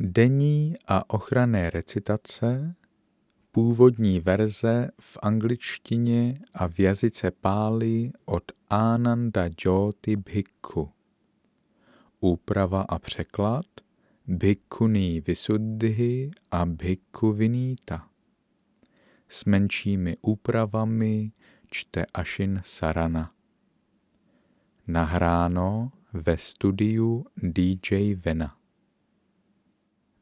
Denní a ochranné recitace, původní verze v angličtině a v jazyce páli od Ananda Jyoti Bhikkhu. Úprava a překlad Bhikkhuní Visuddhi a Bhikkhu Viníta. S menšími úpravami čte Ašin Sarana. Nahráno ve studiu DJ Vena.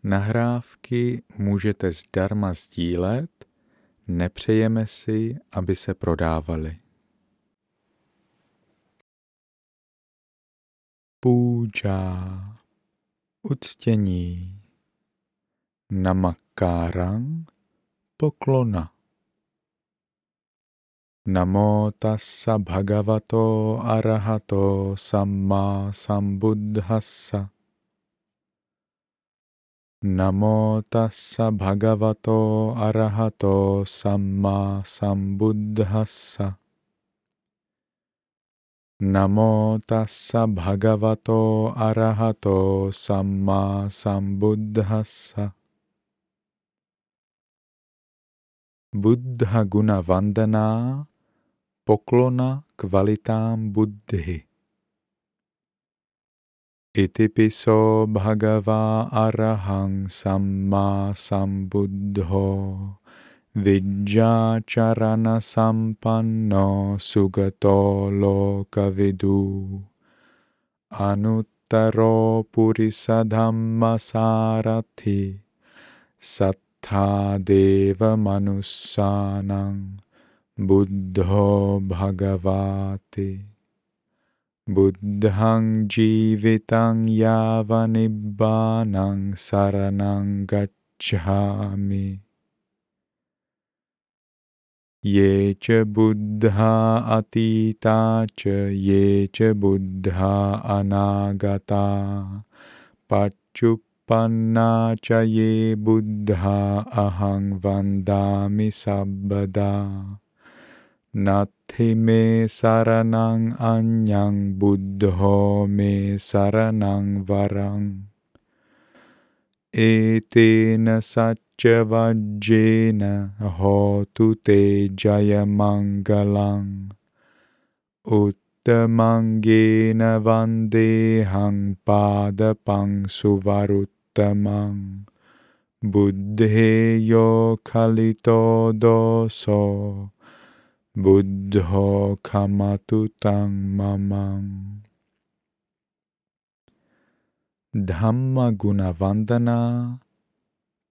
Nahrávky můžete zdarma sdílet, nepřejeme si, aby se prodávaly. Půjča, uctění, namakarang, poklona. Namo tassa bhagavato arahato samma sambuddhassa. Namo tassa bhagavato arahato samma sambuddhassa. Namo tassa bhagavato arahato samma sambuddhassa. Buddha guna vandana, poklona kvalitám Buddhy. Itipiso bhagava arahang samma sambuddho charana sampanno sugato lokavidu anuttaro purisadhamma sarathi sattha deva manussanang बुद्धं जीवितं यावनिब्बानं शरणं गच्छामि। ये च बुद्धा अतीता च ये च बुद्धा अनागता। पच्युपन्ना च ये बुद्धा अहं वन्दामि सर्वदा නත්හි මේ සරණං අඤ්ඤං බුද්ධෝ මේ සරණං වරං ඒතේන සච්ච වජ්ජේන හෝතු තේ ජය මංගලං උත්තමංගේන වන්දේහං පාදපං සුවරුත්තමං බුද්ධේයෝ කලිතෝ දෝසෝ Buddho kamatutang mamang. Dhamma guna vandana,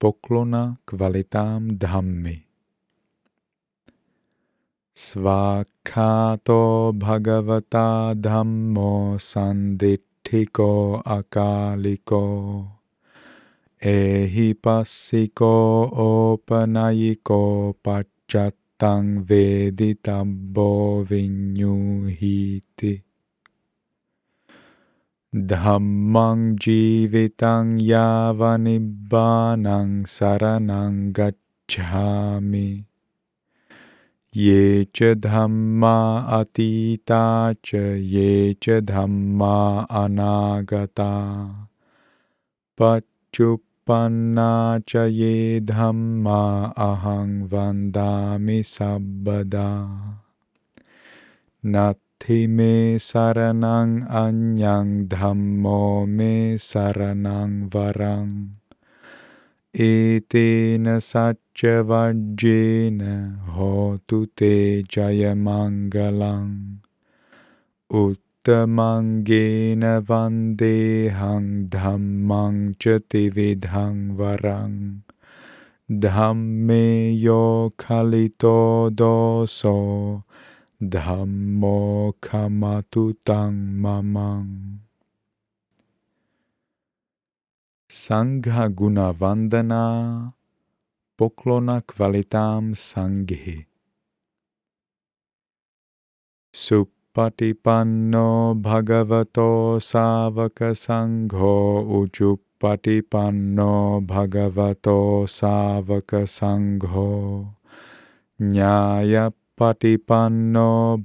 poklona kvalitám dhammy. Svákáto bhagavata dhammo sandithiko akaliko. Ehipasiko opanayiko pachat tang veditabbo vinyuhiti. Dhammang jivitang yavanibbanang saranang gacchami. Ye cha dhamma atita cha ye cha dhamma anagata. Pachup panna cha ye dhamma ahang vandami sabbada. Nathi me saranang anyang dhammo me saranang varang. Etena satya vajjena hotu te उत्तमंगेन वंदेहं धम्मं च त्रिविधं वरं। धम्मे यो खलितो दोसो धम्मो खमतुतं वंदना सङ्घगुणवन्दना पुक्लोनक्वलितां सङ्घि सुप उचुपटिपन्नो भगवतो सावक संघो उचुपटिपन्नो भगवतो सावक संघो न्यायपटिपन्नो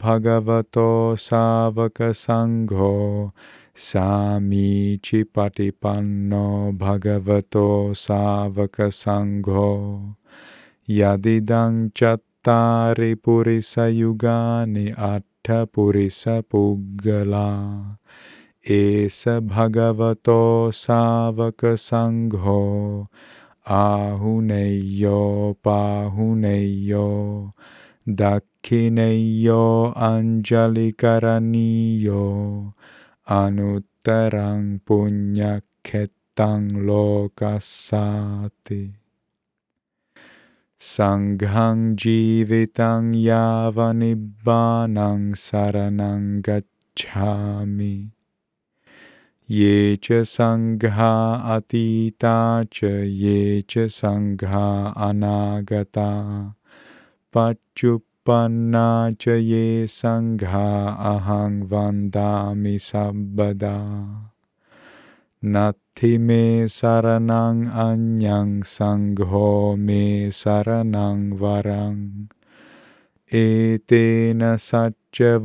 भगवतो सावक संघो सामीचिपटिपन्नो भगवत सावक संघो यदिदं चत्तारि पुरिसयुगानि पुरिसपुगला एस भगवतो सावक संघो। आहुनेयो पाहुनेयो दक्षिणेयो अञ्जलिकरणीयो अनुत्तरं पुण्यक्षेत्तं लोकस्साति Sanghang jivitang yavanibbanang saranang gacchami Ye cha sangha atita cha ye cha sangha anagata Pacchupanna cha ye sangha ahang vandami sabbada. Nati me saranang anyang sangho me saranang varang. Etena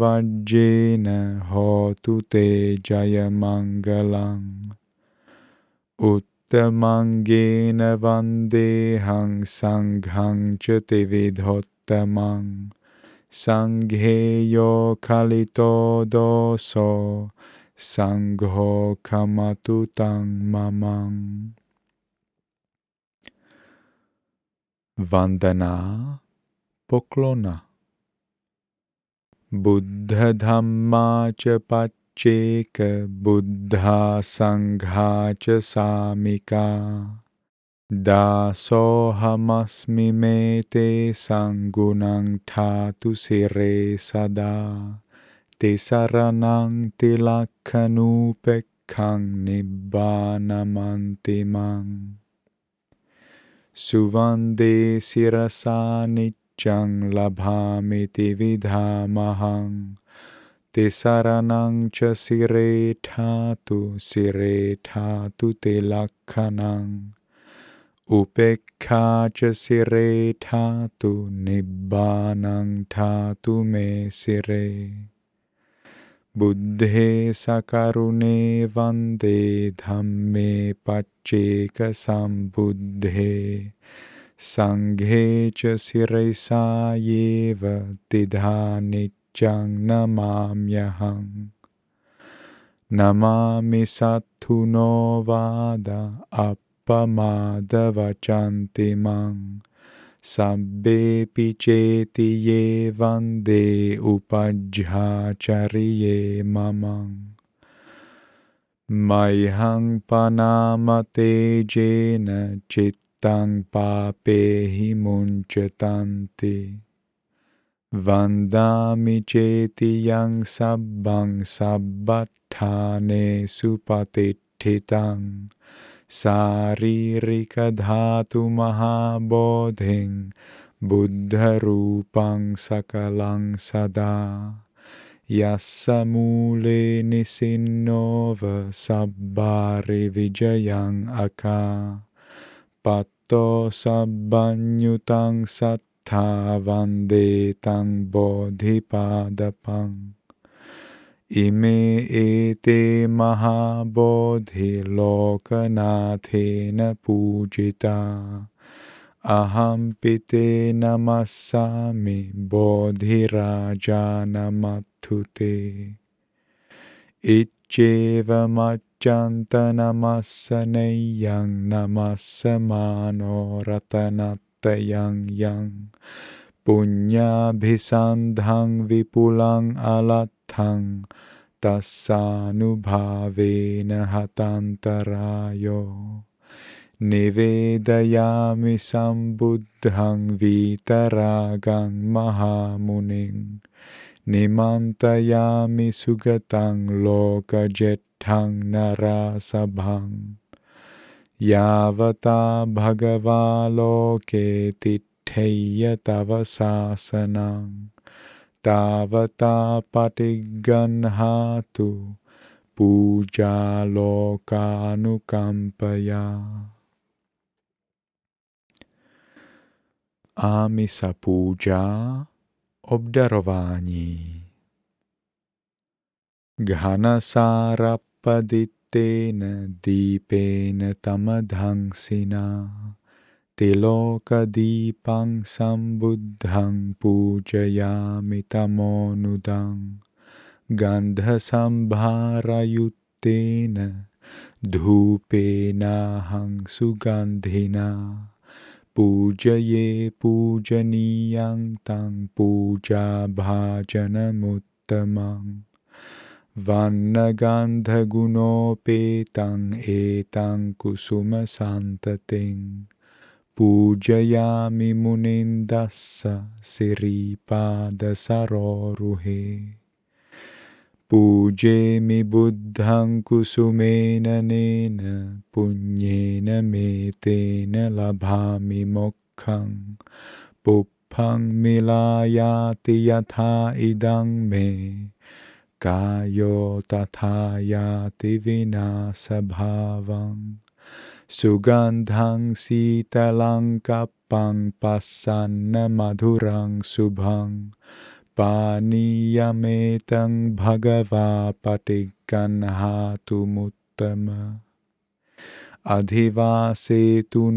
vajjena hotu te jaya mangalang. Ut Uttamangena vandehang sanghang chate vidhottamang Sangheyo kalito doso Sangho kamatutang mamang Vandana Poklona Buddha Dhamma Chapat Cheka Buddha Sangha cha Samika Dasohamasmi me te sangunang tatu sire sada Te saranang tilakkanu pekkang nibbanamantimang Suvande sirasa niccang labhamiti vidhamahang Tisaranang cha sire thatu sire thatu te lakhanang Upekha cha sire thatu nibbanang thatu me sire बुद्धे सकुणे वंदे धम्मे पचेक संबुद्धे संघे च शिसाव तिधान्यहं नमा Sathu no वाद अपमादवचंति माँ Sabbe picheti ye vande upajhacharye mamang. Maihang panamate jena chittang papehi munchetanti. Vandami cheti yang sabbang sabbathane supatitthitang शारीरिकधातुमहाबोधिं बुद्धरूपं सकलं सदा यस्य मूले निसिन्नोवसब्बारि विजयम् अका पत्तो सब्बन्युतं सत्था वन्दे तं बोधिपादपम् इमे एते महाबोधिलोकनाथेन पूजिता। अहम पिते नमस्सामि बोधिराजानमथुते इच्चेवमच्यन्तनमस्सनैयं नमस्समानोरतनत्तयं यं। पुण्याभिसन्धं विपुलं अलत् namattute. Icheva machanta namassaneyang namassamano ratanat yang yang punya bhisandhang vipulang alathang tassanubhavena hatantarayo nivedayami sambuddhang Tavata patiganhatu puja lokanukampaya Amisa puja obdarování. Ghanasara uppadittena deepena tamadhangsina तिलोकदीपं सम्बुद्धं पूजयामि तमोनुदं। गन्धसम्भारयुत्तेन धूपेनाहं सुगन्धिना। पूजये पूजनीयं तं पूजाभाजनमुत्तमम् वर्णगान्धगुणोपेतं एतं कुसुमसान्ततिं पूजयामि मुनिन्दस्य पूजे पूजेमि बुद्धं कुसुमेननेन पुण्येन मेतेन लभामि मुखं पुप्फं मिलायाति यथा इदं मे, कायो तथा याति विनाशभावम्। Idang me Kayo tathayati vinasabhavang Sugandhang sitalang kapang pasanna madhurang subhang Paniyametang bhagava patikanhatu muttama Adhivasetu